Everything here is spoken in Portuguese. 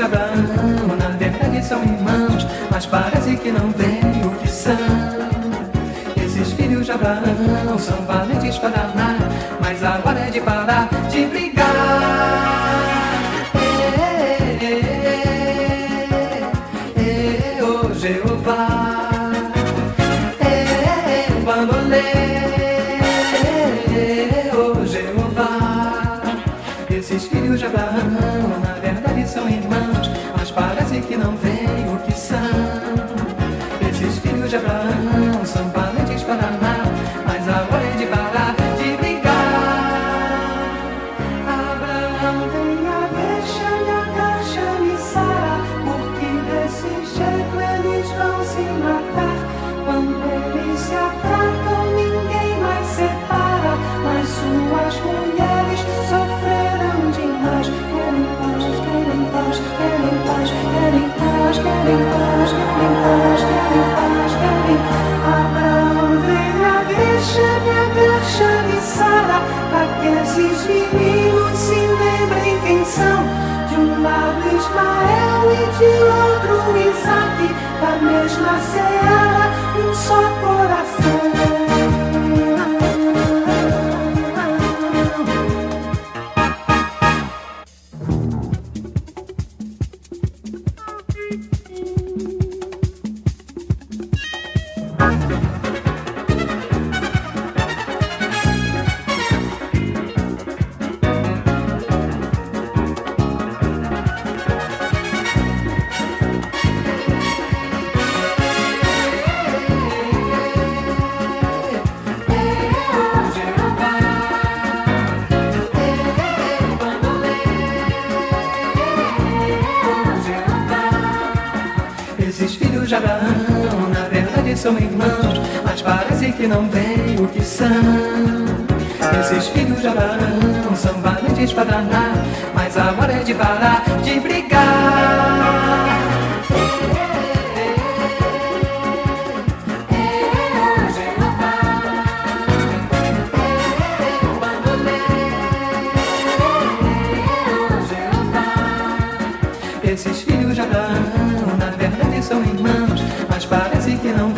de Abraão Na verdade são irmãos Mas parece que não tem o são. Esses filhos de Abraão São valentes para amar Mas agora é de parar de brigar. É, é, é, oh Jeová, é, é, o Jeová. sei o que são esses filhos de Abraão. Esses meninos se lembrem quem são. De um lado Ismael e de outro Isaac, da mesma seara. Esses filhos de Abraão, na verdade são irmãos, mas parece que não vem o que são. Esses filhos de Abraão são valentes para danar, mas a hora é de parar de brigar. Esses são irmãos, mas parece que não